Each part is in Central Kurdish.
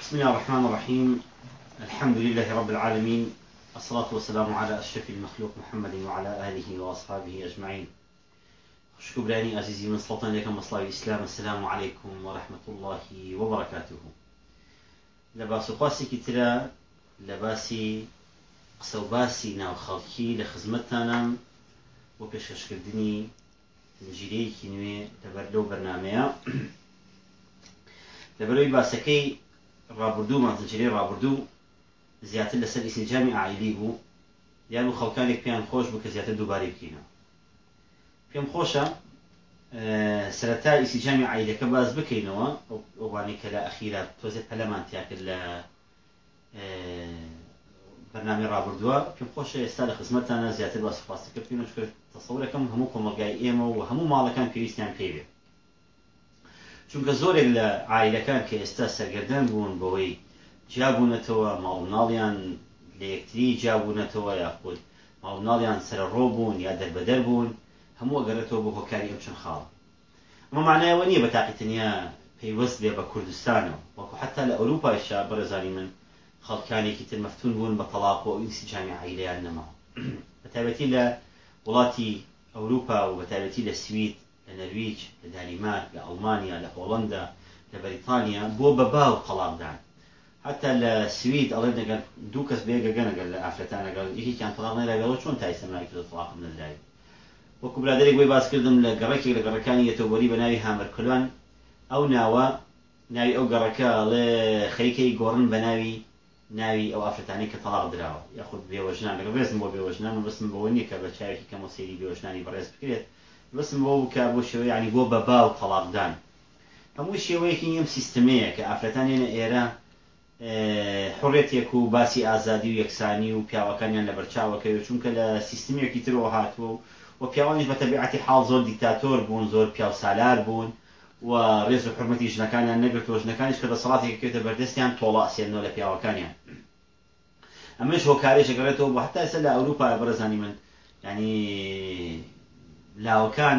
بسم الله الرحمن الرحيم الحمد لله رب العالمين الصلاة والسلام على أشرف المخلوق محمد وعلى آله وأصحابه أجمعين شكراني أعزيزي من سلطان لكم مصلاوي الإسلام السلام عليكم ورحمة الله وبركاته لباس قاسي كتلا لباسي قصو باسي ناو خالكي لخزمتنا وبيشكش دني زنجیرەیەکی نوێ لەبەر لەو بەرنامەیە لەبەرەوەی باسەکەی ڕابردوومان زنجیرەی ڕابردوو زیاتر لەسەر ئیسنجامی ئایلی بوو دیار بوو خەڵکانێک پێیان خۆش بوو کە زیاتر دووبارەی بکەینەوە پێم خۆشە سەرەتا ئیسیجامی عیلەکە باز بکەینەوە ئەوانەی کە لە ئەخیرا تۆزێ پەلەمان تیا کرد لە بەرنامەی ڕابردووە پێم خۆشە ئێستا لە خزمەتتانە زیاتر باسی خواستەکە بکەینەوە چونکە تەسەورەکەم هەموو کۆمەڵگای ئێمە و هەموو ماڵەکان پێویستیان پێی بێت چونکە زۆرێک لە عایلەکان کە ئێستا سەرگەردان بوون بەوەی جیابوونەتەوە ماڵ مناڵیان لە یەکتری جیابوونەتەوە یاخود ماڵ مناڵیان سەرەڕۆ بوون یا دەربەدەر بوون هەموو ئەگەڕێتەوە بۆ هۆکاری ئەم چەند خاڵە. ئەمە مانای ئەوە نییە بە تاقی تەنیا پەیوەست بێ بە کوردستانەوە، بەڵکو حەتتا لە ئەوروپایشا بەڕێزانی من خەڵکانێکی تر مەفتوون بوون بە تەڵاق و ئەو ئینسیجامی عائیلەیان نەماوە. بە تایبەتی لە وڵاتی ئەوروپا و بە تایبەتی لە سوید، لە نەرویج، لە دانیمارک، لە ئەڵمانیا، لە هۆڵەندا، لە بەریتانیا بۆ بە باو تەڵاق دان. حەتتا لە سوید ئەڵێن ئەگەر دوو کەس بە یەک گەگەن ئەگەر لە ئافرەتان ئەگەر یەکێکیان تەڵاق نەدراوی ئەڵێ چۆن تا ئیستا ناوی تۆ تەڵاقت نەدراوی؟ وەکو برادەرێک بۆی باس کردم لە گەڕەکێک لە گەڕەکانی یەتۆبۆری بە ناوی هامەر کلۆن ئەو ناوە ناوی ئەو گەڕەکە ئەڵێ خەریکەی گۆڕن بە ناوی ناوی ئەو ئافرەتانەی کە تەڵاق دراوە یاخود بێوەژنان لەگەڵ ڕێزم بۆ بێوەژنان مەبەستم بەوە نیە کە بە چاوێکی کەمەوە سەیری بێوەژنانی بەڕێز بکرێت مەبەستم بەوە بوو کە بۆ شێوەی یانی بۆ بە باو تەڵاق دان هەمووی شێوەیەکی نیە ئەم سیستمەیە کە ئافرەتان یەنە ئێرە حڕیەتێک و باسی ئازادی و یەکسانی و پیاوەکانیان لەبەرچاوە کەوێ چونکە لە سیستمێکی ترەوە هاتووە و و پیاوانیش بە تەبیعەتی حاڵ زۆر دیکتاتۆر بوون زۆر پیاو سالار بوون و ڕێز و حورمەتی ژنەکانیان نەگرتووە ژنەکانیش کە دەسەڵاتێک کەوێتە بەردەستیان تۆڵە ئەسێننەوە لە پیاوەکانیان ئەمەش هۆکارێش ئەگەڕێتەوە بۆ حەتا ئێستا لە ئەوروپا بەڕێزانی من یانی لاوەکان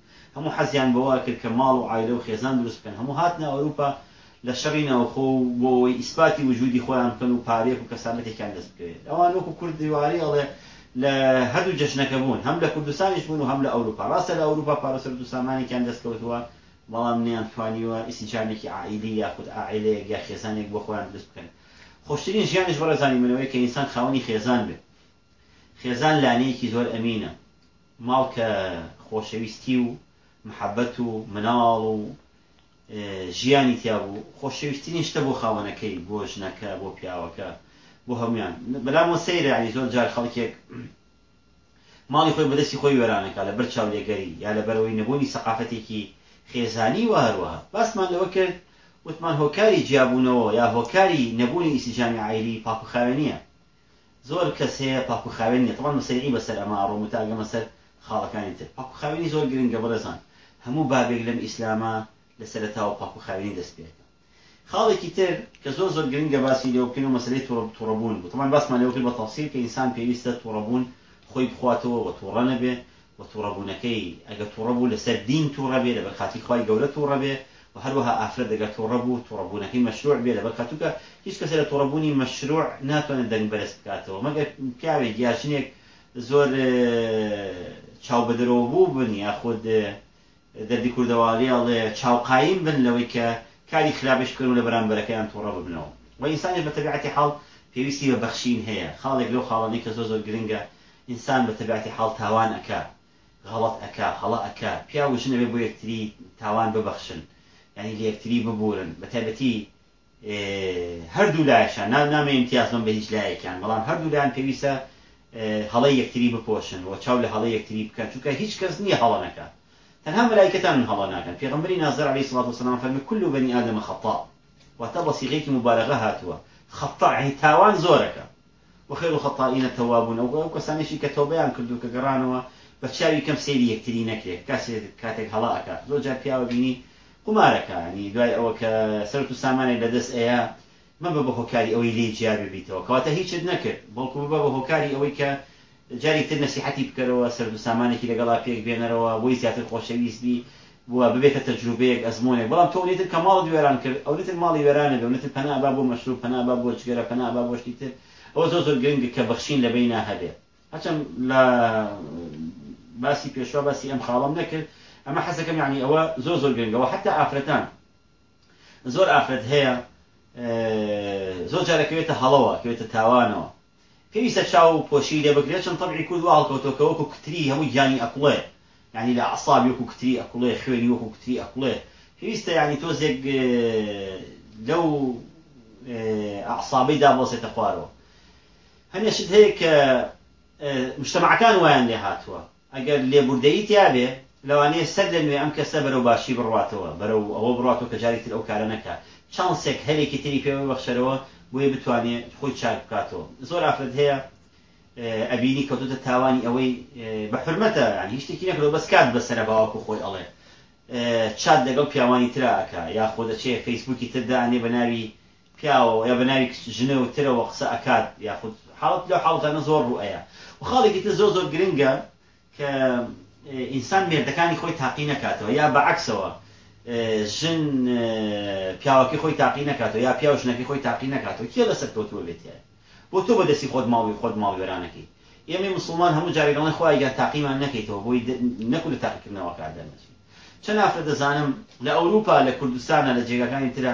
هەموو حەزیان بەوە کرد کە ماڵ و عایلە و خێزان دروست بکەن، هەموو هاتنە ئەوروپا لە شەڕی ناوخۆ و بۆ ئەوەی ئیسپاتی وجودی خۆیان بکەن و پارەیەک و کەسامەتێکیان دەست بکەوێت. ئەوان وەکو کوردی واری ئەڵێ لە هەردوو جەشنەکە بوون، هەم لە کوردستانیش بوون و هەم لە ئەوروپا. ڕاستە لە ئەوروپا پارە سەروت و سامانێکیان دەست کەوتووە، بەڵام نەیانتوانیوە ئیسیجامێکی عائیلی یاخود عائیلەیەک یا خێزانێک بۆ خۆیان دروست بکەن. خۆشترین ژیانیش بەڕێزانی من ئەوەیە کە ئینسان خاوەنی خێزان بێت. خێزان لانیەکی زۆر ئەمینە ماڵ کە خۆشەویستی و محەبەت و مناڵ و ژیانی تیا بوو خۆشەویسترین شتە بۆ خاوەنەکەی بۆ ژنەکە بۆ پیاوەکە بۆ هەمویان بەلامەوە سەیرە یانی زۆر جار خەڵکێک ماڵی خۆی بەدەستی خۆی وێرانەکە لە بەر چاو لێگەری یا لە بەرەوەی نەبوونی سەقافەتێکی خێزانی و هەروەها باسمان لەوە کرد وتمان هۆکاری جیابوونەوە یا هۆکاری نەبوونی ئیسیجامی عایلی پاکوخاوێنیە زۆر کەس هەیە پاک و خاوێن نیە تەبان بە سەریعی بەسەر ئەمە ئەڕۆم و تا ئەگەمە سەر خاڵەکانی تر پاک و خاوێنی زۆر گرنگە بەڕێزان هەموو بابێک لەم ئیسلامە لە سەرەتاوە پاک و خاوێنی دەست پێکا خاڵێکی تر کە زۆر زۆر گرنگە باسی لێوە بکەین ئەو مەسەلەی توڕە توڕە بوون بوو تەبان باسمان لێوە کرد بە تەفسیل کە ئینسان پێویستە توڕە بوون خۆی بخواتەوە و توڕە نەبێ وە توڕە بوونەکەی ئەگەر توڕە بوو لەسەر دین توڕە بێ لەبەر خاتری خوای گەورە توڕە بێ وە هەروەها ئافرەت ئەگەر توڕە بوو توڕە بوونەکەی مەشروع بێ لەبەر خەتوکە هیچ کەسێ لە توڕە بوونی مەشروع ناتوانێ دەنگ بەرز بکاتەوە مەگەر پیاوێک یا ژنێک زۆر چاو بەدەرەوە بوو بن یاخود دەردی کوردەواریە ئەڵێ چاو قایم بن لەوەی کە کاری خراپیش بکەن و لە بەرامبەرەکەیان توڕە ببنەوە وە ئینسانیش بە تەبیعەتی حاڵ پێویستی بە بەخشین هەیە خاڵێک لەو خاڵانەی کە زۆر زۆر گرنگە ئینسان بە تەبیعەتی حاڵ تاوان ئەکا غەڵەت ئەکا هەڵە ئەکا پیاو و ژن ئەبێ بۆ یەکتری تاوان ببەخشن یانی لە یەکتری ببورن بە تایبەتی هەردوو لایەشان نا نامەی ئیمتیاز بم بە هیچ لایەکیان بەڵام هەردوو لایان پێویستە هەڵەی یەکتری بپۆشن و چاو لە هەڵەی یەکتری بکەن چونکە هیچ کەس نییە هەڵە نەکات تەنها مەلایکەتانن هەڵە ناکەن پێغەمبەری نازدار علیە سڵات وسلام فەرمی کل بنی آدم خطاء واتە بە سیغەیەکی موبالەغە هاتووە خطاء یعنی تاوان زۆرەکە وخیر الخطائین التوابون ئەو ئەو کەسانەیشی کە تۆبەیان کردوو کە گەڕانەوە بە چاوی کەم سەیری یەکتری نەکرێ کاسێ کاتێک هەڵە ئەکا زۆر جار پیاوە بینی قومار ئەکا یانی دوای ئەوە کە سەروت و سامانێ لە دەس ئەیا مەبە بە هۆکاری ئەوەی لێی جیا ببیتەوە کەواتە هیچت نەکرد بەڵکو ببە بە هۆکاری ئەوەی کە جارێکی تر نەسیحەتی بکەرەوە، سەروسامانێکی لەگەڵا پێک بێنەرەوە، بۆی زیاتر خۆشەویست بی و ببێتە تەجروبەیەک، ئەزموونێک. بەڵام تۆ ئەونەی تر کە ماڵت وێران کرد، ئەونەی تر ماڵی وێران ئەبێ، ئەونەی تر پەنا ئەبا بۆ مەشروب، پەنا ئەبا بۆ جگەرە، پەنا ئەبا بۆ شتی تر. ئەوە زۆر زۆر گرنگە کە بەخشین لە بەینا هەبێ. هەرچەند لە باسی پێشوا باسی ئەم خاڵەم نەکرد، ئەمە حەز ئەکەم یانی ئەوە زۆر زۆر گرنگە و حەتا ئافرەتان، زۆر ئافرەت هەیە زۆر جار ئەکەوێتە هەڵەوە، ئەکەوێتە تاوانەوە. پێویستە چاو پۆشی لێ بکرێ چون تەبعی کورد وا هەڵکەوتوە کە وەکو کتری هەموو گیانی ئەکوڵێ یانی لە ئەعسابی وەکو کتری ئەکوڵێ خوێنی وەکو کتری ئەکوڵێ پێویستە یانی تۆزێک لەو ئەعسابەی دابەزێتە خوارەوە هەنێ شت هەیە کە مجتەمەعەکان وایان لێ هاتوە ئەگەر لێبوردەیی تیابێ، لەوانەیە سەر لە نوێ ئەم کەسە بەرەو باشی بڕواتەوە، بەرەو ئەوە بڕواتەوە کە جارێ تر ئەو کارە نەکا، چانسێک، هەلێکی تری پێ ببەخشەرەوە بۆیە بتوانێ خۆی چاک بکاتەوە. زۆر ئافرەت هەیە ئەبینی کەوتۆتە تاوانی ئەوەی بە حورمەتە یانی هیچ شتێکی نەکردوە بەس کات بەسەرە باوەکو خۆی ئەڵێ چات لەگەڵ پیاوانی ترا ئەکا یاخۆ دەچێ فەیسبوکی تر دائەنێ بە ناوی پیاوەوە یا بە ناوی کچ ژنە و ترەوە قسە ئەکات یاخود حاڵەت لەو حاڵەتانە زۆر ڕوو ئەیا وە خاڵێکی تر زۆر زۆر گرنگە کە ئینسان مێردەکانی خۆی تاقی نەکاتەوە یا بە عەکسەوە ژن پیاوەکەی خۆی تاقی نەکاتەوە یا پیاو ژنەکەی خۆی تاقی نەکاتەوە کێ لە سەرکەوتووە بێت یای بۆ تۆ بە دەستی خۆت ماڵی خۆت ماڵی وێرانەکەی ئێمەی مسلمان هەموو جارێک دەڵێن خوای گیان تاقیمان نەکەیتەوە بۆی نەکو لە تاقیکردنەوە کار دەرنەچین چەند ئافرەت دەزانم لە ئەوروپا لە کوردستانا لە جێگاکانی ترا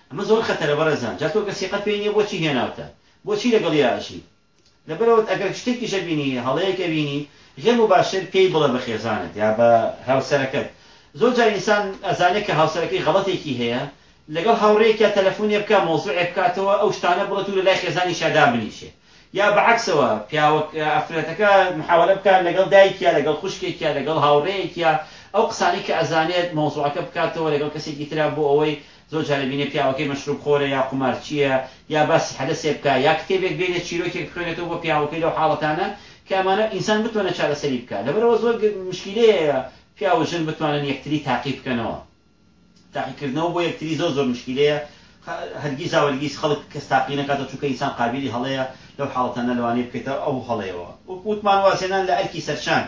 ئەمە زۆر خەتەرە بەڕێزان جا تۆ کە سیقەت پێی نیە بۆچی هێناوتە بۆچی لەگەڵیا ئەژی لەبەرئەوەت ئەگەر شتێکیشە بینی هەڵەیەک ئەبینی غێر موباشر پێی بڵێ بە خێزانت یا بە هاوسەرەکەت زۆر جار ئینسان ئەزانێ کە هاوسەرەکەی غەڵەتێکی هەیە لەگەڵ هاوڕێیەکیا تەلەفونێ بکا مەوزوعێک بکاتەوە ئەو شتانە بڵێت و لەلای خێزانیشیا دابنیشێ یا بە عەکسەوە پیاوە ئەفرەتەکە محاوەلە بکات لەگەڵ دایکیا لەگەڵ خوشکێکیا لەگەڵ هاوڕێیەکیا ئەو قسانەی کە ئەزانێت مەوزوعەکە بکاتەوە لەگەڵ کەسێکی ترا بۆ ئەوەی زۆر جار ئەبینێ پیاوەکەی مەشروب خۆرە یا قومارچیە یا باسی حەدەسێ بکا یا کتێبێک بێنێ چیرۆکێک بخوێنێتەوە بۆ پیاوەکەی لەو حاڵەتانە کە ئەمانە ئینسان بتوانێ چارەسەری بکا لەبەرئەوە زۆر مشکیلەیە پیاو و ژن بتوانن یەکتری تاقی بکەنەوە. تاقیکردنەوە بۆ یەکتری زۆر زۆر مشکیلەیە هەرگیزاوەرگیز خەڵک کەس تاقی نەکاتەوە چونکە ئینسان قابیلی هەڵەیە لەو حاڵەتانە لەوانەیە بکەێتە ئەو هەڵەیەوە وەکو وتمان وازهێنان لە ئەرکی سەرشان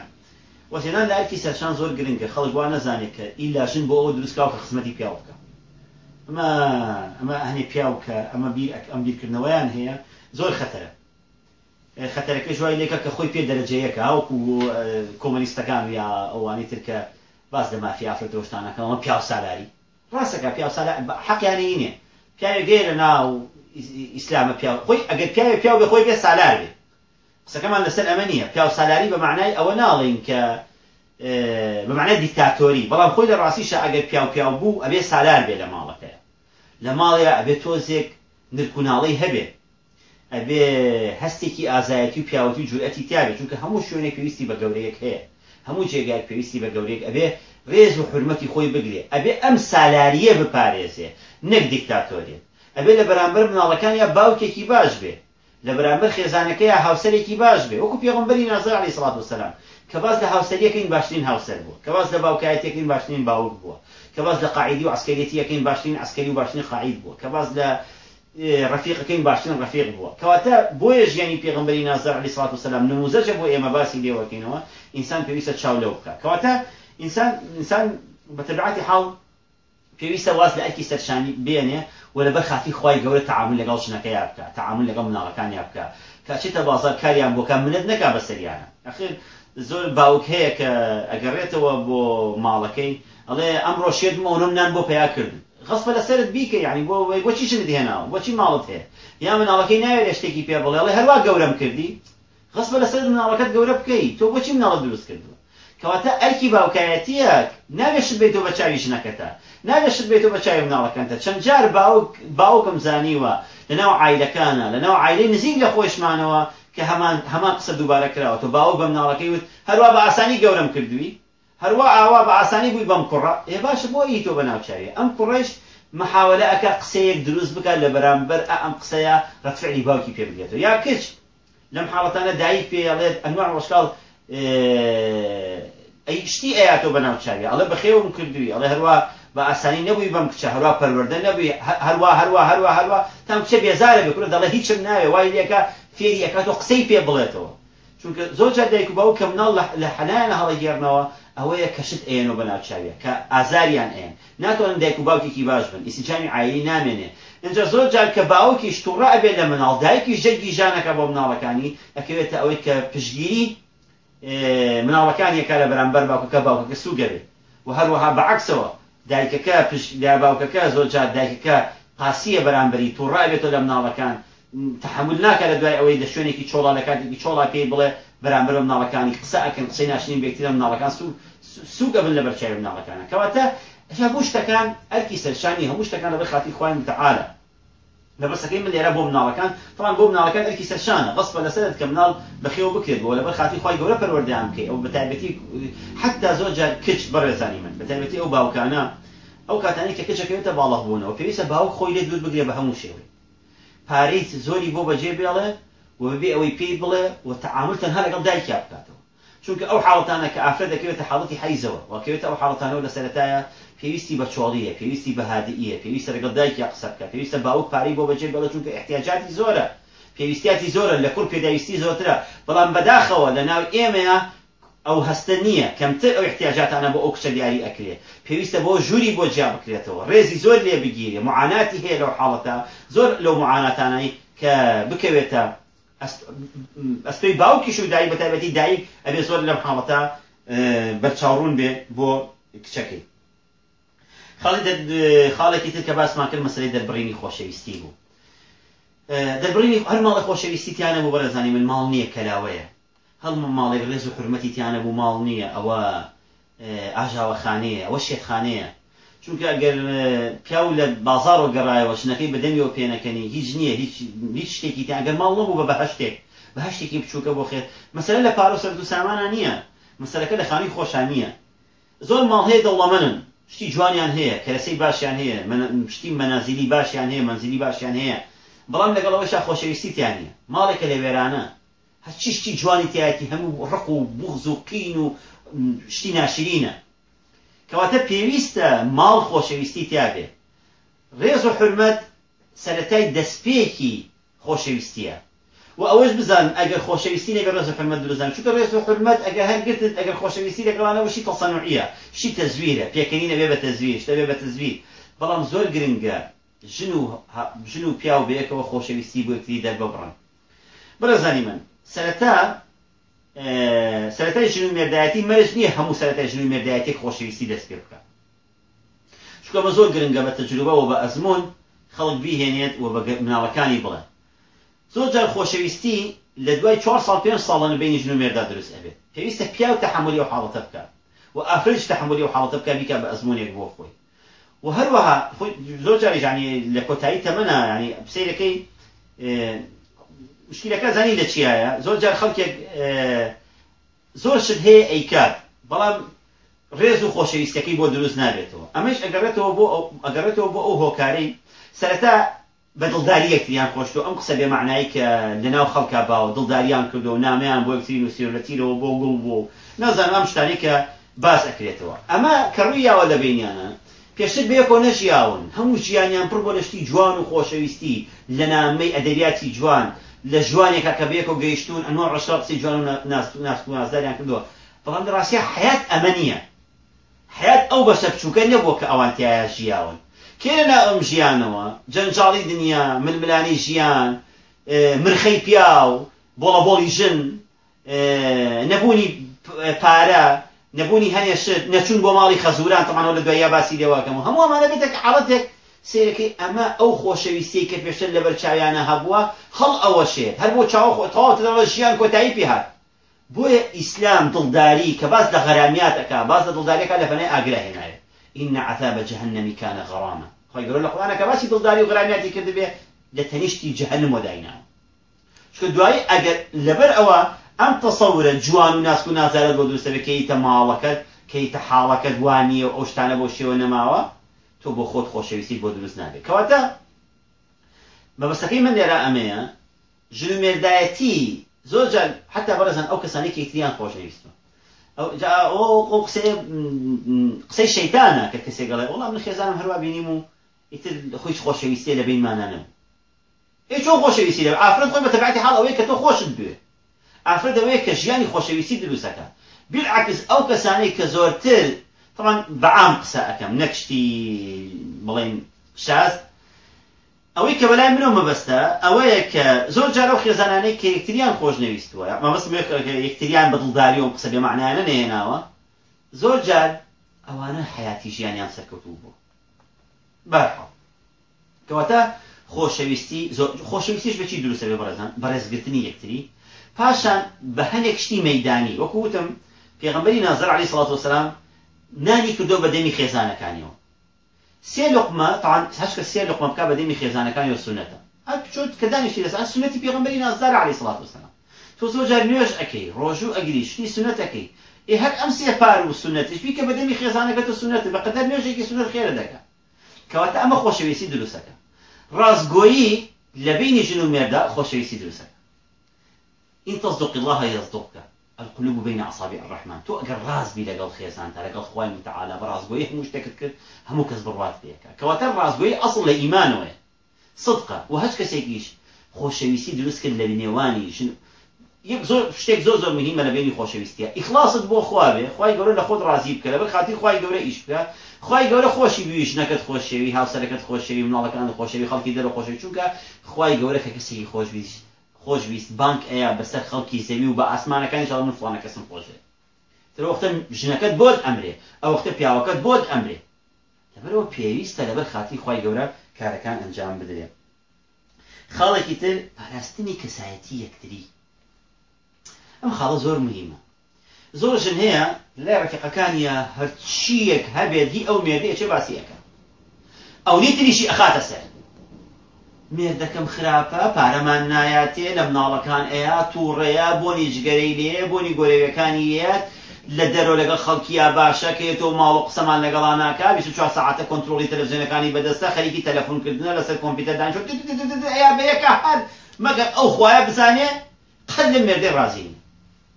وەزهێنان لە ئەرکی سەرشان زۆر گرنگە خەڵک وا نەزانێت کە ئیلا ژن بۆ ئەوە دروستکراوە کە خزمەتی پیاو بکە ئەمە ئەمە ئەهنێ پیاو کە ئەمە بیر ئەک ئەم بیرکردنەوەیان هەیە زۆر خەتەرە خەتەرەکەش وای لێکە کە خۆی پێ دەرەجە یەکە وەکو کۆمەنیستەکان یا ئەوانەی تر کە باس لە مافی ئافرەترۆشتان ئەکەم ئەمە پیاو سالاری ڕاست ئەکات پیاو سالار بە حەقیانەیی نیە پیاوێک هەیە لە ناو ئیسلامە پیاو خۆی ئەگەر پیاوێک پیاو بێ خۆی بێ سالار بێ قسەکەمان لەسەر ئەمە نییە پیاو سالاری بە معنای ئەوە ناڵێین کە بە معنای دیکتاتۆری بەڵام خۆی لە ڕاستیشە ئەگەر پیاو پیاو بوو ئەبێ سالار بێ لە ماڵەکەیە لە ماڵێ ئەبێ تۆزێک نرکوناڵەی هەبێ ئەبێ هەستێکی ئازایەتی و پیاوەتی و جورئەتی تیابێ چونکە هەموو شوێنێک پێویستی بە گەورەیەک هەیە هەموو جێگایەک پێویستی بە گەورەیەک ئەبێ رێز و حورمەتی خۆی بگرێ ئەبێ ئەم سالاریە بپارێزێ نەک دیکتاتۆریەت ئەبێ لە بەرامبەر مناڵەکانیا باوکێکی باش بێ لە بەرامبەر خێزانەکەیا هاوسەرێکی باش بێ وەکو پێغەمبەری نازدار علیە سڵات وسلام کە باس لە هاوسەری یەکەین باشترین هاوسەر بووە کە باس لە باوکایەتی یەکەین باشترین باوک بووە کە باس لە قاعیدی و عەسکەریەتی یەکەین باشترین عەسکەری و باشترین قاعید بووە کە باس لە ڕەفیقەکەی و باشترین ڕەفیق بووە کەواتە بۆیە ژیانی پێغەمبەری نازدار علیە سڵات وسلام نموزەجە بۆ ئێمە باسی لێوەکەینەوە ئینسان پێویستە چاو لەو بکات کەواتە ئینسان ئینسان بە تەبعاتی حاڵ پێویستە واز لە ئەرکی سەرشانی بێنێ و لەبەر خاتری خوای گەورە تەعامول لەگەڵ ژنەکەیا بکا تەعامول لەگەڵ مناڵەکانیا بکا کە ئەچێتە بازاڕ کاریان بۆ کا منەت نەکا بەسەریانا ئەخر زۆر باوک هەیە کە ئەگەڕێتەوە بۆ ماڵەکەی ئەڵێ ئەمڕۆ شێتم ئەونەم نان بۆ پەیا کردم. غەسپە لەسەرت بیکە یانی بۆ ئەوەی بۆچی ژنت هێناوە بۆچی ماڵت هەیە یا مناڵەکەی ناوێرێ شتێکی پێ بڵێ ئەڵێ هەروا گەورەم کردی غەسپە لەسەرت مناڵەکەت گەورە بکەی تۆ بۆچی مناڵت دروست کردووە کەواتە ئەرکی باوکایەتیە نابێ شت بەیتۆ بە چاوی ژنەکەتە نابێ شت بەیتۆ بە چاوی مناڵەکەنتە چەند جار باوک باوکم زانیوە لەناو عایلەکانا لەناو عایلەی نزیک لە خۆیشمانەوە کە هەمان هەمان قسە دووبارە کراوەتەوە باوک بە مناڵەکەی وت هەروا بە ئاسانی گەورەم کردووی هەروا ئاوا بە ئاسانی بووی بەم کوڕە؟ ئێ باشە بۆ ئەیی تۆ بە ناوچاویە؟ ئەم کوڕەیش محاولە ئەکا قسەیەک دروست بکا لە بەرامبەر ئە ئەم قسەیە ڕەدفعلی باوکی پێ بگرێتەوە یا کچ لەم حاڵەتانە دایک پێی ئەڵێت ئەنوەر ڕۆژکاڵ ئەی شتی ئەیا تۆ بە ناوچاویە ئەڵێ بەخێوم کردووی ئەڵێ هەروا بە ئاسانی نەبووی بەم کچە هەروا پەروەردە نەبووی هەروا هەروا هەروا هەروا تام کچە بێزارە بێ کورە دەڵێ هیچم ناوێ وای لێکا فێری ئەکا تۆ قسەی پێ بڵێتەوە چونکە زۆر جار دایک و باوک کە مناڵ لە لە حەنایان هەڵەگێڕنەوە ئەوەیە کە شت ئەیەنەوە بە ناو چاویا کە ئازاریان ئەیەن ناتوانن دایک و باوکێکی باش بن ئیسیجامی عایلی نامێنێ ئنجا زۆر جار کە باوکیش توڕە ئەبێت لە مناڵ دایکیش جەرگی ژان ئەکا بۆ مناڵەکانی ئەکەوێتە ئەوەی کە پشتگیری مناڵەکانی ئەکا لە بەرامبەر باوکەکە باوکەکە سووک ئەبێ و هەروەها بە عەکسەوە دایکەکە پشت لە باوکەکە زۆرجار دایکەکە قاسییە بەرامبەری، توڕە ئەبێتەوە لە مناڵەکان، تەحەمول ناکات لە دوای ئەوەی لە شوێنێکی چۆڵا لە کاتێکی چۆڵا پێی بڵێ بەرامبەر بە مناڵەکانی قسە ئەکەن، قسەی ناشرین بە یەکتری مناڵەکان سوک سوک ئەبن لەبەر چاوی مناڵەکانە. کەواتە هەموو شتەکان ئەرکی سەرشانی هەموو شتەکان لەبەر خاتری خوای متعالە. لە بەسەکەی من لێرە بۆ مناڵەکان تەبان بۆ مناڵەکان ئەرکی سەرشانە غەسبە لەسەرت کە مناڵ بەخێو بکرێت بۆ لەبەر خاتری خوای گەورە پەروەردەیان بکەی ئەو بەتایبەتی حەتا زۆر جار کچ بەڕێزانی من بەتایبەتی ئەو باوکانە ئەو کاتانی کە کچەکە بێتە باڵەخ بوونەوە پێویستە باوک خۆی لێ دوور بگرێ بە هەموو شێوەی پارەی زۆری بۆ بەجێ بێڵێ و ببێ ئەوەی پێی بڵێ و تەعامل تەنها لەگەڵ دایکیا بکاتەوە چونکە ئەو حاڵەتانە کە ئافرەت دەکەوێتە حاڵەتی حەیزەوە و کەوێتە ئەو حاڵەتانەوە لە سەرەتایە پێویستی بە چۆڵییە، پێویستی بە هادئییە، پێویستە لەگەڵ دایکیا قسە بکا، پێویستە باوک پارەی بۆ بەجێ بێڵێ چونکە ئیحتیاجاتی زۆرە، پێویستیاتی زۆرە، لە کوڕ پێداویستی زۆرترە، بەڵام بەداخەوە لە ناو ئێمەیا ئەو هەستە نییە، کەمتر ئەو ئیحتیاجاتانە بۆ ئەو کچە دیاری ئەکرێ، پێویستە بۆ ژووری بۆ جیا بکرێتەوە، ڕێزی زۆر لێ بگیرێ، معاناتی هەیە لەو حاڵەتە، زۆر لەو معاناتانەی کە بکەوێتە ئەستۆی باوکیش و دایک بەتایبەتی دایک ئەبێ زۆر لەم حاڵەتە بەرچاوڕوون بێ بۆ کچەکەی خاڵێکی تر کە باسمان کرد مەسلەی دەربڕینی خۆشەویستی بوو دەربڕینی هەر ماڵی خۆشەویستی تیانە بوو بەرەزانی من ماڵ نییە کەلاوەیە هەڵمە ماڵێک ڕێز و حرمەتی تیانە بوو ماڵ نییە ئەوە ئاژاوەخانەیە ئەوە شێتخانەیە چونکە ئەگەر پیاو لە بازاڕۆ گەڕایەوە ژنەکەی بە دەمیەوە پێنەکەنی هیچ نییە هیچ هیچ شتێکی تێ ئەگەر ماڵ نەبوو بە بەهەشتێک بەهەشتێکی بچووکە بۆ خێر مەسەلە لە پارە و سەرەت و سامانا نییە مەسەلەکە لە خانووی خۆشا نییە زۆر ماڵ هەیە دەوڵەمەنن شتی جوانیان هەیە کەرەسەی باشیان هەیە مەن شتی مەنازیلی باشیان هەیە مەنزیلی باشیان هەیە بەڵام لەگەڵ ئەوەیشا خۆشەویستی تیا نییە ماڵێکە لە وێرانە هەرچی شتی جوانی تیایەتی هەموو ڕق و بوغز و قین و شتی ناشرینە کەواتە پێویستە ماڵ خۆشەویستی تیابێ ڕێز و حورمەت سەرەتای دەسپێکی خۆشەویستیە وە ئەوەش بزان ئەگەر خۆشەویستی نەبێ ڕێز و حورمەت دروست نابێ چونکە ڕێز و حورمەت ئەگەر هەر گرتت ئەگەر خۆشەویستی لەگەڵا نەبوو شتی تەسەنوعیە شتی تەزویرە پێکەنین ئەبێ بە تەزویر شت ئەبێ بە تەزویر بەڵام زۆر گرنگە ژن و ژن و پیاو بەیەکەوە خۆشەویستی بۆ یەکتری دەرببڕن بەڕێزانی من سەرەتا سەرەتای ژن و مێردایەتی مەرج نییە هەموو سەرەتای ژن و مێردایەتیەک خۆشەویستی دەست پێ بکا چونکە بە زۆر گرنگە بە تەجروبە و بە ئەزموون خەڵک بیهێنێت و بە مناڵەکانی بڵێ زۆر جار خۆشەویستی لە دوای چوار ساڵ پێنج ساڵ لە بینی ژن و مێردا دروست ئەبێت پێویستە پیاو تەحەمولی ئەو حاڵەتە بکا و ئافرەتیش تەحەمولی ئەو حاڵەتە بکا بیکا بە ئەزموونێک بۆ خۆی وە هەروەها خۆی زۆر جاریش یانی لە کۆتایی تەمەنا یانی سەیرەکەی مشکلەکە زانی لە چیایە زۆر جار خەڵکێک زۆر شت هەیە ئەیکات بەڵام ڕێز و خۆشەویستەکەی بۆ دروست نابێتەوە ئەمەش ئەگەڕێتەوە بۆ ئەگەڕێتەوە بۆ ئەو هۆکارەی سەرەتا بە دڵداری یەکتریان خۆشتووە، ئەم قسە بێ مەعنایەی کە لە ناو خەڵکا باوە، دڵداریان کردووە و نامەیان بۆ یەکتری نووسیوە لە تیرەوە بۆ گوڵ بووە و نازانم ئەم شتانەی کە باس ئەکرێتەوە ئەمە کە ڕووی یاوە لە بەینیانا پێشتر بە یەکەوە نەژیاون هەموو ژیانیان پڕ بووە لە شتی جوان و خۆشەویستی لە نامەی ئەدەبیاتی جوان لە ژوانێکا کە بە یەکەوە گەیشتوون ئەنواع عەشرەت قسەی جوان و ناست و نازداریان کردووە بەڵام لە ڕاستیا حەیات ئەمە نییە حەیات ئەو بەشە بچووکە نەبووە کە ئەوان تیایا ژیاون. کێ لە ناو ئەم ژیانەوە، جەنجاڵی دنیا، ململانێی ژیان، مرخەی پیاو، بۆڵەبۆڵی ژن، نەبوونی پارە، نەبوونی هەنێ شت، نەچوون بۆ ماڵی خەزووران، تەبعەن ئەوە لە دواییا باسی لێوە ئەکەم و هەموو ئەمانە بێتە کەحاڵەتێک سەیرەکەی ئەمە ئەو خۆشەویستیەی کە پێشتر لەبەر چاویانا هەبووە هەڵئەوەشێت هەر بۆ چاوە خۆ تەواو تێدەپەڕێت ژیان کۆتایی پێهات بۆیە ئیسلام دڵداری کە باس لە غەرامیات ئەکا باس لە دڵداری ئەکا لە پەنای ئاگرا هێناوێ ان عذاب جهنم کان غراما خوای گەورە لە قورئانا کە باسی دڵداری و غرامیاتی کردبێ لە تەنیشتی جەهەنم وە دایناوە چونکە دوایی ئەگەر لەبەر ئەوە ئەم تەسەورە جوان و ناسک و نازدارەت بۆ دروست ئەبێ کە یەیتە ماڵەکەت کە یەیتە حاڵەکەت وا نییە و ئەو شتانە بەو شێوە نەماوە تۆ بۆ خۆت خۆشەویستیت بۆ دروست نابێ کەواتە مەبەستەکەی من لێرا ئەمەیە ژن و مێردایەتی زۆر جار حەتا بەڕێزان ئەو کەسانەی کە یەکتریان خۆش نەویستوون ئەو جا ئەو خۆ قسەیە قسەی شەیتانە کە کەسێک گەڵێ وەڵا من خێزانم هەروا بینیم و ئیتر خۆیچ خۆشەویستیە لە بینمانا نەبوو ئەی چۆن خۆشەویستی لە ئافرەت خۆی بە تەبعەتی حاڵ ئەوەیە کە تۆ خۆشت بوێ ئافرەت ئەوەیە کە ژیانی خۆشەویستی دروستەکە بالعکس ئەو کەسانەی کە زۆرتر طبعا بەعام قسە ئەکەم نەک شتی بڵێین شاز ئەوەی کە بەلای منەوە مەبەستە ئەوەیە کە زۆر جار ئەو خێزانانەی کە یەکتریان خۆش نەویستووە یا مەبەستم ئەوەیە کە یەکتریان بە دڵداری و ئەم قسە بێ مەعنایانە نەهێناوە زۆر جار ئەوانە حەیاتی ژیانیان سەرکەوتوو بووە بە هەر حاڵ کەواتە خۆشەویستی زۆر خۆشەویستیش بە چی دروستە بێ بەڕێزان بە ڕێزگرتنی یەکتری پاشان بە هەنێک شتی مەیدانی وەکو وتم پێغەمبەری نازر عەلەیهی سڵات وەسەلام نانی کردووە بە دەمی خێزانەکانیەوە سێ لوقمە تەعام هەر کەس سێ لوقمە بکا بە دەمی خێزانەکانیەوە سونەتە هەر بچۆ کردانی شی لەسەر سونەتی پێغەمبەری نازدارە علی سڵات وسلام تۆ زۆر جار نوێژ ئەکەی ڕۆژوو ئەگری شتی سونەت ئەکەی ئێ هەر ئەم سێ پاروو سونەتیش بیکە بە دەمی خێزانەکەتەوە سونەتە بە قەدەر نوێژێکی سونەت خێرە دەکا کەواتە ئەمە خۆشەویستی دروستەکە ڕاستگۆیی لە بینی ژن و مێردا خۆشەویستی دروستەکە ان تصدق الله یصدقک القلوب بین اصابع الرحمن تۆ ئەگەر ڕاست بی لەگەڵ خێزانتا لەگەڵ خوای متعالی بە ڕاستگۆیی هەموو شتێکت کرد هەموو کەس بڕوات پێ ئەکا کەواتە ڕاستگۆیی ئەسڵ لە ئیمانەوەیە صدقە وە هەچ کەسێکیش خۆشەویستی دروست کرد لە نێوانی ژن یەک زۆر شتێک زۆر زۆر مهیمە لە بینی خۆشەویستیە ئیخڵاست بۆ خوا بێ خوای گەورە لە خۆت ڕازی بکە لەبەر خاتری خوای گەورە ئیش بکە خوای گەورە خۆشی بوی ژنەکەت خۆشەوی هاوسەرەکەت خۆشەوی مناڵەکانت خۆشەوی خەڵکی دەرو خۆشەوی چونکە خوای گەورە کە کەسێکی خۆشویست خۆش ویست بانگ ئەیا بەسەر خەڵکی زەوی و بە ئاسمانەکانیش ئەڵێ من فڵانە کەسم خۆش دەوێ تر ئەوەختە ژنەکەت بۆت ئەمرێ ئەوەختە پیاوەکەت بۆت ئەمرێ لەبەرئەوە پێویستە لەبەر خاتری خوای گەورە کارەکان ئەنجام بدرێ خاڵێکی تر پاراستنی کەسایەتی یەکتری ئەم خاڵە زۆر مهیمە. زۆر ژن هەیە لای ڕەفیقەکانیا هەرچییەک هەبێت هی ئەو مێردەی ئەچێ باسی ئەکا ئەونی تریشی ئەخاتە سەر مێردەکەم خراپە پارەمان نایاتێ لە مناڵەکان ئەیا تووڕەیە بۆنی جگەرەی لێ بۆنی گۆرەویەکانی یەت لە دەرۆ لەگەڵ خەڵکییا باشە کە تۆ ماڵ و قسەمان لەگەڵا ناکا 24 ساعتە کۆنترۆڵی تەلەفزیۆنەکانی بەدەستە خەریکی تەلەفون کردنە لەسەر کۆمپیوتەر دانیشتوە دددددد ئەیا بەیەکە هەر مەگەر ئەو خوایە بزانێ قەت لەم مێردەی ڕازی نیم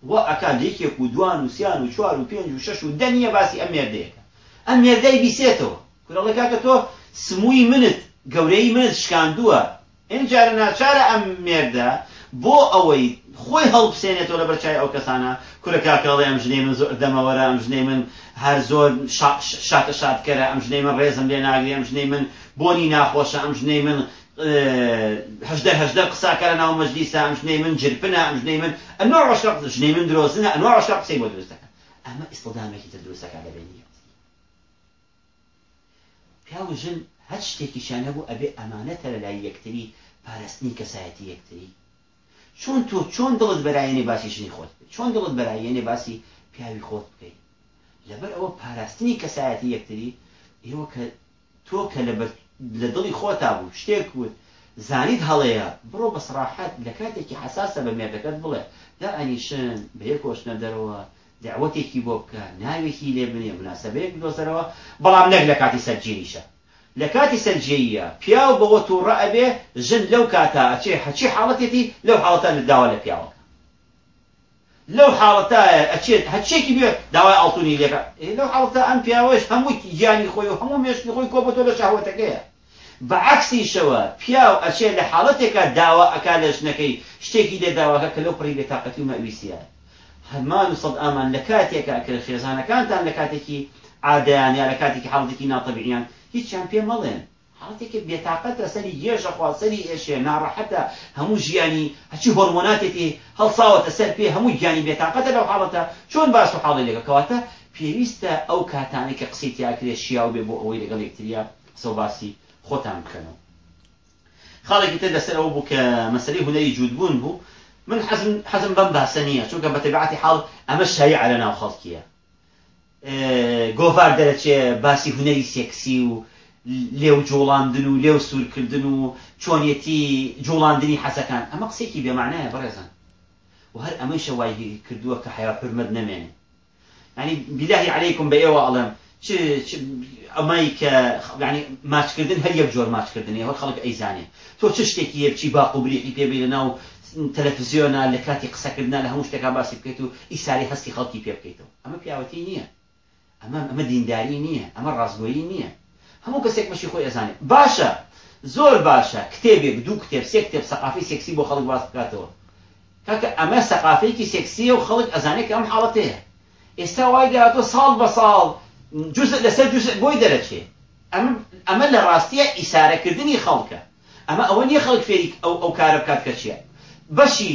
وا ئەکا لە یەکێک و دوان و سیان و چوار و پێنج و شەش و دە نیە باسی ئەم مێردەیەکە ئەم مێردەی بیسێتەوە کورە ڵێ کاکە تۆ سمووی منت گەورەیی منت شکاندووە ئینجا لە ناچارە ئەم مێردە بۆ ئەوەی خۆی هەڵبسێنێتەوە لەبەر چاوی ئەو کەسانە کورە کاکە ڵێ ئەم ژنەی من زۆر دەمەوەرە ئەم ژنەی من هەر زۆر شاتە شاتکەرە ئەم ژنەی من ڕێزم لێ ناگرێ ئەم ژنەی من بۆنی ناخۆشە ئەم ژنەی من هەژدەر هەژدەر قساکە لەناو مەجلیسا ئەم ژنەی من جرپنە ئەم ژنەی من ئەنوا ڕۆشتە ژنەی من درۆزنە ئەنوا ڕۆشتە قسەی بۆ دروست دەکەن ئەمە ئیستدامێکی تر دروست دەکات لە بینیەتی پیاو و ژن هەر شتێکیشیان هەبوو ئەبێ ئەمانەتە لە لای یەکتری پارستنی کەسایەتی یەکتری چۆن تۆ چۆن دڵت بەرایەنێ باسی ژنی خۆت بکەیت چۆن دڵت بەرایەنێ باسی پیاوی خۆت بکەیت لەبەر ئەوە پاراستنی کەسایەتی یەکتری ئێوە کە تۆ کە لە بەر لە دڵی خۆتا بوو شتێک وت زانیت هەڵەیە بڕۆ بە سڕاحەت لە کاتێکی حەساسە بە مێردەکەت بڵێ دائەنیشن بە یەک کۆچنە دەرەوە دەعوەتێکی بۆ بکە ناوێکی لێ بنێ موناسەبەیەک بدۆزەرەوە بەڵام نەک لە کاتی سەر جێیشە لە کاتی سەر جێییە پیاو بەوە توڕە ئەبێ ژن لەو کاتە ئەچێ هەرچی حاڵەتێتی لەو حاڵەتە داوا لە پیاوەکە لەو حاڵەتایە ئەچێت هەرچیەکی بوێت داوای ئاڵتونی لێکا ئێ لەو حاڵەتە ئەم پیاوەش هەموو گیانی خۆی و هەموو مێشکی خۆی کۆبۆتۆ لە شەهوەتەکەیە بە عەکسیشەوە پیاو ئەچێ لە حاڵەتێکا داوا ئەکا لە ژنەکەی شتێکی لێ داواکا کە لەو پڕی بێ تاقەتی و مەویسیە هەمان و سەد ئامان لە کاتێکا کە خێزانەکانتان لە کاتێکی عادیان یا لە کاتێکی حاڵەتێکی ناتەبیعیان هیچیان پێ مەڵێن حاڵەتێکە بێتاقەتە سەری گێژ ئەخوا سەری ئێشێ ناڕەحەتە هەموو ژیانی هەرچی هۆرمۆناتێتی هەڵساوەتە سەر پێ هەموو گیانی بێتاقەتە لەو حاڵەتە چۆن باش و حاڵی لەگەڵ کەواتە پێویستە ئەو کاتانەی کە قسەی تیا کرێ شیاو بێ بۆ ئەوەی لەگەڵ یەکتریا قسە و باسی خۆتان بکەنەوە خاڵێکی تر لەسەر ئەوە بوو کە مەسەلەی هونەری جووت بوون بوو من حەزم حەزم بەم باسە نییە چونکە بە تەبیعەتی حاڵ ئەمە شایعە لە ناو خەڵکیە. گۆڤار دەرەچێ باسی هونەری سێکسی و لێو جوڵاندن و لێو سوورکردن و چۆنیەتی جوڵاندنی حەزەکان ئەمە قسێکی بێمانایە بەڕێزان و هەر ئەمەیشە وای کردووە کە حیا حرمەت نەمێنێ ینی بیلاهی عەلەیکم بە ئێوە ئەڵێم ئەمای کە ینی ماچکردن هەر یەک جۆر ماچکردنی هەر خەڵک ئەیزانێ تۆ چ شتێکی هەیە بچی باق و بریقی پێ بەی لە ناو تەلەفزیۆنا لە کاتی قسە کردنا لە هەموو شتێکا باسی بکەیت و ئیسارەی هەستی خەڵکی پێ بکەیتەوە ئەمە پیاوەتی نیە ئەمە ئەمە دینداری نیە ئەمە ڕاستگۆیی نیە هەموو کەسێک بەشی خۆی ئەزانێ باشە زۆر باشە کتێبێک دوو کتێب سێ کتێب سەقافەی سێکسی بۆ خەڵک واز بکاتەوە کاکە ئەمە سەقافەیەکی سێکسیە و خەڵک ئەزانێ کە ئەم حاڵەتەیە ئێستا وای لێهاتووە ساڵ بە ساڵ جوزء لەسەر جوزء بۆی دەرەچێ ئەمە ئەمە لە ڕاستیە ئیسارە کردنی خەڵکە ئەمە ئەوە نیە خەڵک فێری ئەو ئەو کارە بکات کە چیە بەشی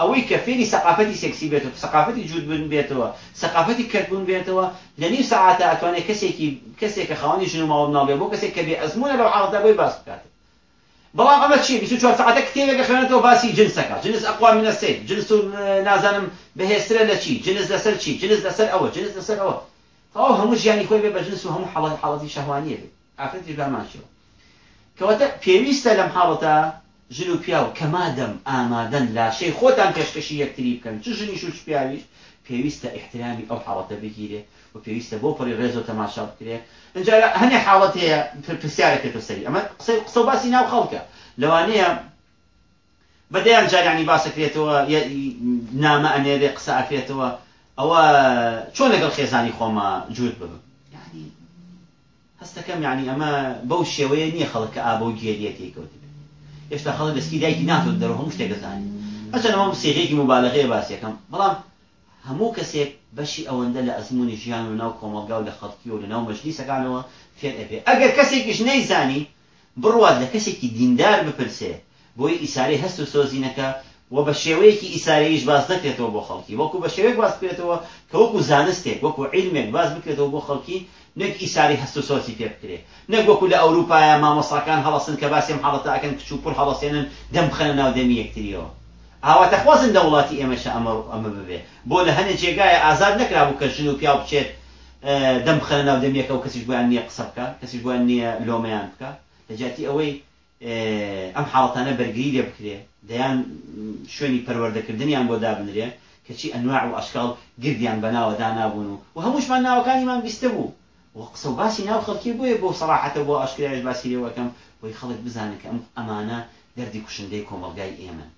ئەوەی کە فێری سەقافەتی سێکسی بێتەوە سەقافەتی جووت بوون بێتەوە سەقافەتی کەر بوون بێتەوە لە نیو سەعاتە ئەتوانێ کەسێکی کەسێک کە خاوەنی ژن و ماڵ و مناڵ بێ بۆ کەسێک کە بێ ئەزموونە لەو حاڵەتە بۆی باس بکاتن بەڵام ئەمە چیە بیست و چوار سەعاتە کتێبێک ئەخوێنێتەوە باسی جنس ئەکا جنس ئەقوا من السیف جنس و نازانم بەهێزترە لە چی جنس لەسەر چی جنس لەسەر ئەوە جنس لەسەر ئەوە تەواو هەموو ژیانی خۆی بێ بە جنس و هەموو حەڵە حاڵەتی شەهوانیە بێ ئافرەتیش بە هەمان شێوە کەواتە پێویستە لەم حاڵەتە ژن و پیاو کە مادەم ئامادەن لاشەی خۆتان پێشکەشی یەکتری بکەن چ ژنیش و چ پیاویش پێویستە ئیحترامی ئەو حاڵەتە بگیرێ و پێویستە بەو پەڕی ڕێزەوە تەماشا بکرێ ئنجا هەنێ حاڵەت هەیە پرسیار ئەکرێتە سەری ئەمە قسەی قسە و باسی ناو خەڵکە لەوانەیە بە دەیان جار یانی باس ئەکرێتەوە نامە ئەنێرێ قسە ئەکرێتەوە ئەوە چۆن لەگەڵ خێزانی خۆمە جووت ببم یانی هەستەکەم یانی ئەمە بەو شێوەیە نییە خەڵک کە ئابە و گێریەتی کەوتن هێشتا خەڵک لەسکی دایکی ناتۆ دەرەوە هەموو شتێک دەزانین هەچەنەوە سیغێکی مبالغەیە باسیەکەم بەڵام هەموو کەسێک بەشی ئەوەندە لە ئەزموونی ژیان و لەناو کۆمەڵگا و لە خەڵکی و لەناو مەجلیسەکانەوە فێر ئەبێ ئەگەر کەسێکیش نەیزانی بڕوات لە کەسێکی دیندار بپرسێ بۆی ئیسارەی هەست و سۆزی نەکا و بە شێوەیەکی ئیسارەییش باس نەکرێتەوە بۆ خەڵکی بەڵکو بە شێوەیەک باس بکرێتەوە کە وەکو زانستێک وەکو عیلمێک باس بکرێتەوە بۆ خەڵکی نەک ئیسارەی هەست و سۆزی پێ بکرێ نەک وەکو لە ئەوروپایە مامۆستاکان هەڵەسن کە باسی ئەم حاڵەتە ئەکەن کچ و کوڕ هەڵەسێنن دەم بخەنە ناو دەمی یەکتریەوە ئاواتەخوازن لە وڵاتی ئێمەشا ئەمە و ئەمە ببێ، بۆ لە هەنێ جێگایا ئازاد نەکرابوو کە ژن و پیاو بچێت دەم بخەنە ناو دەمی یەکەوە کەسیش بۆیان نییە قسە بکا، کەسیش بۆیان نییە لۆمەیان بکا، لە جیاتی ئەوەی ئەم حاڵەتانە بەرگری لێ بکرێ، دەیان شوێنی پەروەردە کردنیان بۆ دابنرێ، کەچی ئەنواع و ئەشکاڵ گردیان بە ناوە دانابوون و و هەمووشمان ناوەکانیمان بیستبوو. و قسە و باسی ناو خەڵکی بۆیە بەو سەراحەتە بۆ ئاشکرایش باسی لێوە ئەکەم بۆی خەڵک بزانن کە ئەم ئەمانە دەردی کوشندەی کۆمەڵگای ئێمەن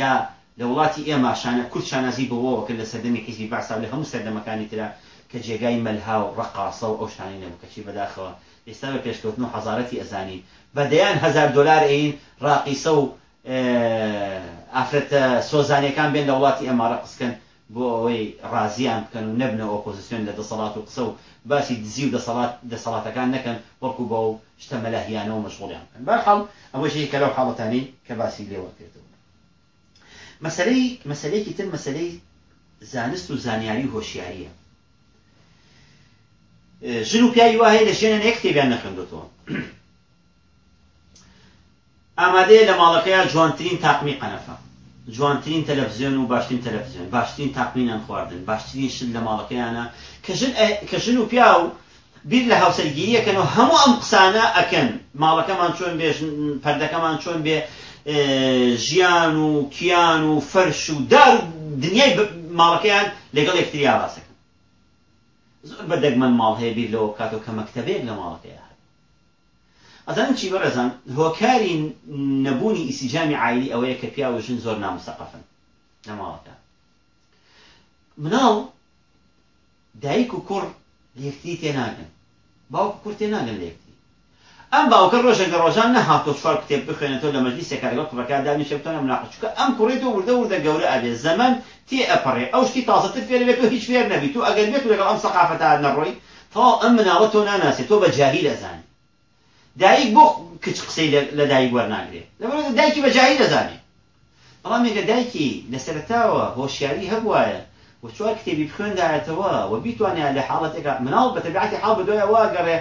یا لە وڵاتی ئێمە شانە کورد شانازی بەوەوە کرد لە سەردەمی حیزبی بەعساو لە هەموو سەردەمەکانی ترا کە جێگای مەلهاو ڕەقاسەو ئەو شتانەی نەبوو کەچی بەداخەوە ئێستا بە پێشکەوتن و حەزارەتی ئەزانین بە دەیان هەزار دۆلار ئەیین ڕاقیسەو ئافرەتە سۆزانیەکان بێن لە وڵاتی ئێمە ڕەقس کەن بۆ ئەوەی ڕازیان بکەن و نەبنە ئۆپۆزسیۆن لە دەسەڵات و قسە و باسی دزی و دەسەڵات دەسەڵاتەکان نەکەن بەڵکو بەو شتە مەلاهیانەوە مەشغوڵیان بکەن بەرحاڵ ئەمەش یەکێکە لەو حاڵەتانەی کە باسی لێوە کرێتەوە مەسەلەی مەسەلەیەکی تر مەسەلەی زانست و زانیاری و هۆشیاریە ژن و پیاوی واهەیە لە ژیانیان یەک کتێبیان نەخوێندۆتەوە ئامادەیە لە ماڵەکەیا جوانترین تاقمی قەنەفە، جوانترین تەلەفزیۆن و باشترین تەلەفزیۆن، باشترین تاقمی نانخواردن، باشترین شت لە ماڵەکەیانە، کە ژن کە ژن و پیاو بیر لە هاوسەرگیری ئەکەن و هەموو ئەم قسانە ئەکەن، ماڵەکەمان چۆن بێ، پردەکەمان چۆن بێ، ژیان و کیان و فەرش و دار و دنیای ماڵەکەیان لەگەڵ یەکتریا باس ئەکەن. زۆر بە دەگمەن ماڵ هەیە بیر لەوە بکاتەوە کە مەکتەبێک لە ماڵەکەیا هەبێ. ئەزانن چی بەڕێزان هۆکاری نەبوونی ئیسیجامی عایلی ئەوەیە کە پیاو و ژن زۆر ناموسەقەفن لە ماڵەکە مناڵ دایک و کوڕ لە یەکتری تێ ناگەن باوک و کوڕ تێ ناگەن لە یەکتری ئەم باوکە ڕۆژێک لە ڕۆژان نەهاتۆ چوار کتێب بخوێنێتەوە لە مەجلیسێکا لەگەڵ کوڕەکە دانیشێ بتوانێ مناقەش چونکە ئەم کوڕەی تۆ وردە وردە گەورە ئەبێ زەمەن تێ ئەپەڕێ ئەو شتی تازەتر فێر ئەبێ تۆ هیچ فێر نەبی تۆ ئەگەر بێت و لەگەڵ ئەم سەقافەتە نەڕۆی تەواو ئەم مناڵە تۆ ناناسێ تۆ بە جاهیل ئەزانی دایک بۆ کچ قسەی لە دایک وەرناگرێ لەبەرئەوەی دایکی بە جاهیل ئەزانێ بەڵام ئەگەر دایکی لە سەرەتاوە هۆشیاری هەبوایە و چوار کتێبی بخوێندایەتەوە و بیتوانیا لە حاڵەتێکا مناڵ بە تەبیعەتی حاڵ بەدوای ئەوە ئەگەڕێ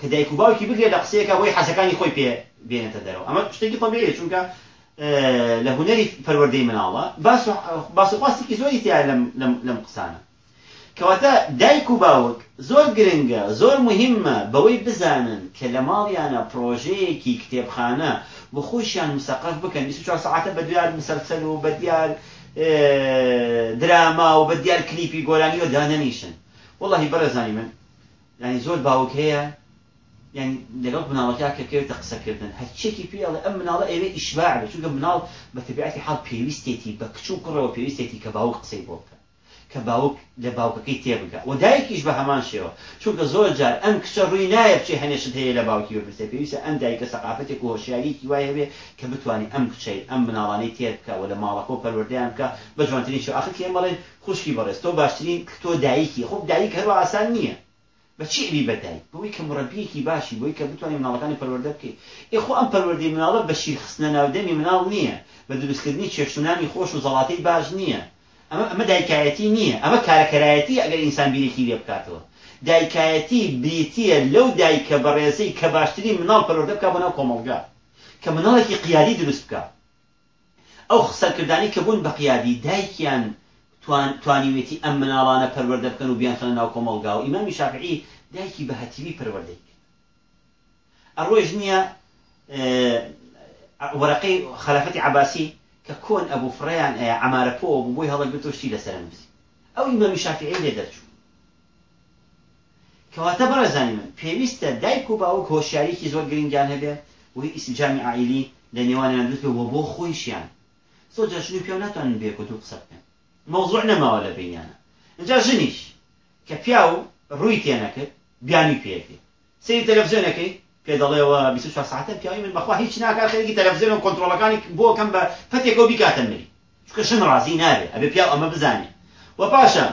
کە دایک و باوکی بگرێ لە قسەیەکا بۆی حەزەکانی خۆی پێ بێنێتە دەرەوە ئەمە شتێکی تەبیعیە چونکە لە هونەری پەروەردەی مناڵە باس و خواستێکی زۆری تیایە لەم قسانە. کەواتە دایک و باوک زۆر گرنگە زۆر موهیمە بەوەی بزانن کە لە ماڵیانە پڕۆژەیەکی کتێبخانە بۆ خۆیشیان مسەقەف بکەن بیست و چوار سەعاتە بە دیار مسەلسەل و بە دیار دراما و بە دیار کلیپی گۆرانی و دانەنیشن وەڵاهی بەڕێزانی من یانی زۆر باوک هەیە یعنی لەگەڵ مناڵەکە کە کەوێتە قسەکردن هەرچێکی پێ ئەڵێ ئەم مناڵە ئەوێ ئیشباع بێت چونکە مناڵ بە تەبیعەتی حاڵ پێویستێتی بە کچ و کوڕەوە پێویستێتی کە باوک قسەی بۆ بکە کە باوک لە باوکەکەی تێبگا و دایکیش بە هەمان شێوە، چونکە زۆر جار ئەم کچە ڕووی نایە بچێ هەنێ شت هەیە لە باوکی بپرسێ، پێویستە ئەم دایکە سەقافەتێک و هۆشیارییەکی وای هەبێ کە بتوانێ ئەم کچەی ئەم مناڵانەی تێر بکا و لە ماڵەکە و پەروەردەیان بکا بە جوانترین شێوە، ئاخر کە ئێمە ئەڵێن خوشکی بەڕێز تۆ باشترین تۆ دایکی، خۆ دایک هەروا ئاسان نییە. بە چی ئەبی بە دایک؟ بەوەی کە مورەبییەکی باشی، بەوەی کە بتوانی مناڵەکانت پەروەردە بکەی. ئێ خۆ ئەم پەروەردەی مناڵە بە شیر خستنە ناو دەمی مناڵ نییە، بە دروستکردنی چێشت و نانی خۆش و زەڵاتەی باش نییە. ئەمە ئەمە دایکایەتی نییە، ئەمە کارەکەرایەتییە ئەگەر ئینسان بیرێکی لێ بکاتەوە. دایکایەتی بریتییە لەو دایکە بەڕێزەی کە باشترین مناڵ پەروەردە بکات بۆ ناو کۆمەڵگا. کە مناڵێکی قیادی دروست بکات. ئەو سەرکردانەی کە بوون بە قیادی، دایکیان توان توانیوێتی ئەم مناڵانە پەروەردە بکەن و بیانخەنە ناو کۆمەڵگاوە، ئیمامی شافعی دایکی بە هەتیوی پەروەردەی کرد. ئەڕۆیش نییە ئە وەرەقەی خەلافەتی عەباسی کە کۆن ئەبوو فڕێیان ئەیا، عەمارە پۆوە بوو بۆی هەڵەگرتەوە شتی لەسەرە نووسی. ئەو ئیمامی شافعیەی لێ دەرچوو. کەواتە بەڕێزانی من پێویستە دایک و باوک هۆشیاریەکی زۆر گرنگیان هەبێ و ئیسجامی عائیلی لە نێوانیان دروست بێ و بۆ خۆیشیان زۆر جار ژن و پیاو ناتوانن بە یەک و دوو قسە بکەن مەوزوع نەماوە لە بەینیانا ئینجا ژنیش کە پیاو ڕووی تێ نەکرد بیانووی پێ یەک دێ سەیری تەلەفزیۆنەکەی پێ دەڵێ و بیست و چوار ساعەتە پیاوی من بەخوا هیچ ناکات خەریکی تەلەفزیۆنە و کۆنترۆڵەکانی بۆ بکەم بە پەتێکەوە بیکاتە ملی چونکە ژن ڕازی نابێ ئەبێ پیاو ئەمە بزانێ و پاشان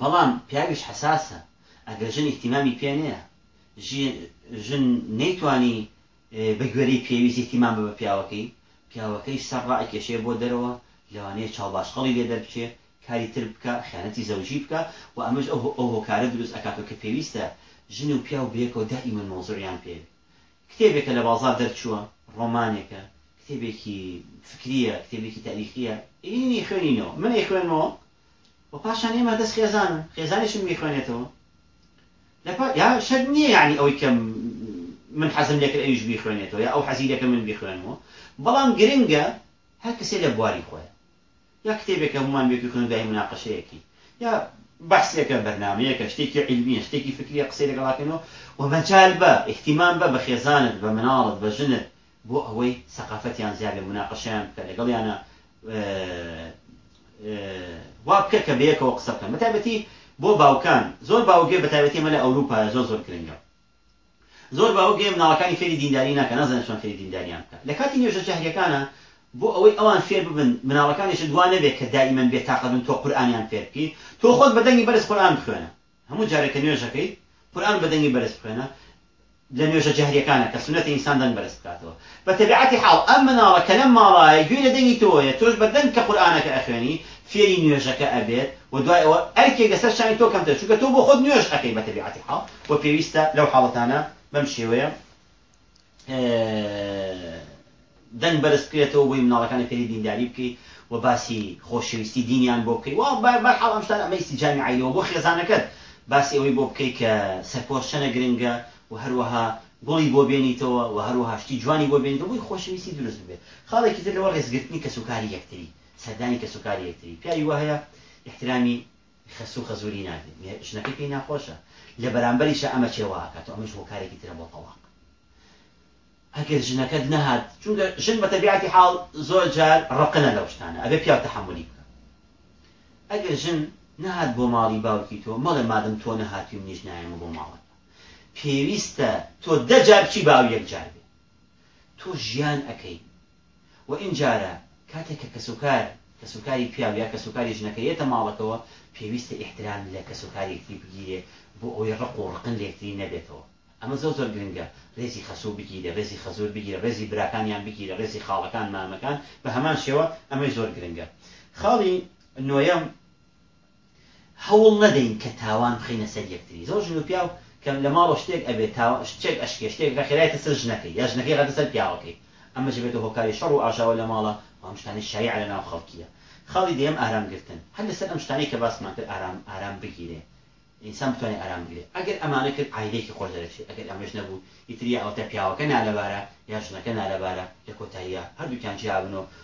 بەڵام پیاویش حەساسە ئەگەر ژن ئیهتیمامی پێ نەیە ژن نەیتوانی بە گوێرەی پێویست ئیهتیمام بە بە پیاوەکەی پیاوەکەی سەر ڕائەکێشێ بۆ دەرەوە لەوانەیە چاو باشقەڵی لێ دەربچێ کاری تر بکا خیانەتی زەوجی بکا و ئەمەش ئەو هۆکارە دروست ئەکاتەوە کە پێویستە ژن و پیاو بەیەکەوە دائیمەن مەوزوعیان پێ بێ کتێبێکە لە بازاڕ دەرچووە، ڕۆمانێکە، کتێبێکی فکرییە، کتێبێکی تاریخییە، ئیدی ئەیخوێنینەوە، من ئەیخوێنمەوە و پاشان ئێمە دەست خێزانم، خێزانیشم بیخوێنێتەوە، لەپا، یا شەرت نییە یانی ئەوەی کە من حەزم لێ کرد ئەویش بیخوێنێتەوە یا ئەو حەزی لێ کرد من بیخوێنمەوە، بەڵام گرنگە هەر کەسێ لە بواری خۆی. یا کتێبێک هەموومان بێتووی خوێندو داهێی موناقەشەیەکی یا بەحسێکە بەرنامەیەکە شتێکی عیلمیە شتێکی فکریە قسەی لەگەڵ ئاکەینەوە وە مەجال بە ئیهتیمام بە بە خێزانت بە مناڵت بە ژنت بۆ ئەوەی سەقافەتیان زیاد بێ موناقەشەیان بکە لەگەڵیانا وا بکە کە بەیەکەوە قسە بکەن بەتایبەتی بۆ باوکان زۆر باوک بێ بەتایبەتی ئەمە لە ئەوروپایە زۆر زۆر گرنگە. زۆر باوک گەیە مناڵەکانی فێری دینداری ناکا نازانێت چۆن فێری دینداریان بکا لە کاتی نوێژە جەهریەکانا بۆ ئەوەی ئەوان فێر ببن مناڵەکانیشت وا نەبێت کە دائیمەن بێ تاقەت بن تۆ قورئانیان فێر بکەی تۆ خۆت بە دەنگی بەرز قورئان بخوێنە هەموو جارێک کە نوێژەکەی قورئان بە دەنگی بەرز بخوێنە لە نوێژە جەهریەکانا کە سونەتە ئینسان دەنگ بەرز بکاتەوە بە تەبیعەتی حاڵ ئەم مناڵە کە لەم ماڵایە گوێی لە دەنگی تۆیە تۆش بە دەنگ کە قورئانەکە ئەخوێنی فێری نوێژەکە ئەبێت و دوای ئەوە ئەرکێک لەسەر شانی تۆ کەمترە چونکە تۆ بۆ خۆت نوێژ ئەکەی بە تەبیعەتی حاڵ و پێویستە لەو حاڵەتانە بەم شێوەیە دەنگ بەرز بکرێتەوە بۆی مناڵەکانی فێری دینداری بکەی و باسی خۆشەویستی دینیان بۆ بکەی و بەر حاڵ ئەم شتانە ئەمە ئیسیجامی عیلەوە بۆ خێزانەکەت باسی ئەوەی بۆ بکەی کە سەرپۆش چەنە گرنگە وە هەروەها گوڵی بۆ بێنیتەوە وە هەروەها شتی جوانی بۆ بێنیتەوە بۆی خۆشەویستی دروست ببێت خاڵێکی تر لەوە ڕێزگرتنی کەسوکاری یەکتری سەردانی کەسوکاری یەکتری پیاوی وا هەیە ئیحترامی خەسو خەزوری نادێت ژنەکەی پێی ناخۆشە لە بەرامبەریشا ئەمە چێ وا ئەکاتەوە ئەمەش هۆکارێکی ترە بۆ تەڵاق ئەگەر ژنەکەت نەهات چونکە ژن بە تەبیعەتی حاڵ زۆر جار ڕەقنە لەو شتانە ئەبێ پیاو تەحەمولی بکا ئەگەر ژن نەهات بۆ ماڵی باوکی تۆ مەڵێ مادەم تۆ نەهاتی و منیش نایەمە بۆ ماڵەکە پێویستە تۆ دە جار بچی با ئەو یەک جار بێ تۆ ژیان ئەکەی وە ئینجارە کاتێک کە کەسوکار کەسوکاری پیاو یا کەسوکاری ژنەکە یەتە ماڵەکەوە پێویستە ئیحترام لە کەسوکاری یەکتری بگیرێ بۆ ئەوەی ڕق و ڕقن لە یەکتری نەبێتەوە ئەمە زۆر زۆر گرنگە ڕێزی خەسوو بگیرێ ڕێزی خەزوور بگیرێ ڕێزی براکانیان بگیرێ ڕێزی خاڵەکان مامەکان بە هەمان شێوە ئەمەی زۆر گرنگە خاڵی نۆیەم هەوڵ نەدەین کە تاوان بخەینە سەر یەکتری زۆر ژن و پیاو کە لە ماڵەوە شتێک ئەبێت تاوان شتێک ئەشکێ شتێک ئەکا خێرا یەتە سەر ژنەکەی یا ژنەکەی ئەخاتە سەر پیاوەکەی ئەمەش ئەبێتە هۆکاری شەڕ و ئاژاوە لە ماڵە و ئەم شتانەی شایعە لە ناو خەڵکیە خاڵی دەیەم ئارام گرتن هەر لەسەر ئەم شتانەی کە باسمان کرد ئارام ئارام بگیرێ ئینسان بتوانێ ئارام بگرێ ئەگەر ئەمانە کرد عایلەیەکی خۆش دەرەچێ ئەگەر ئەمەش نەبوو ئیتر یا ئەوەتا پیاوەکە نالەبارە یا ژنەکە نالەبارە لە کۆتاییا هەردووکیان جیابن و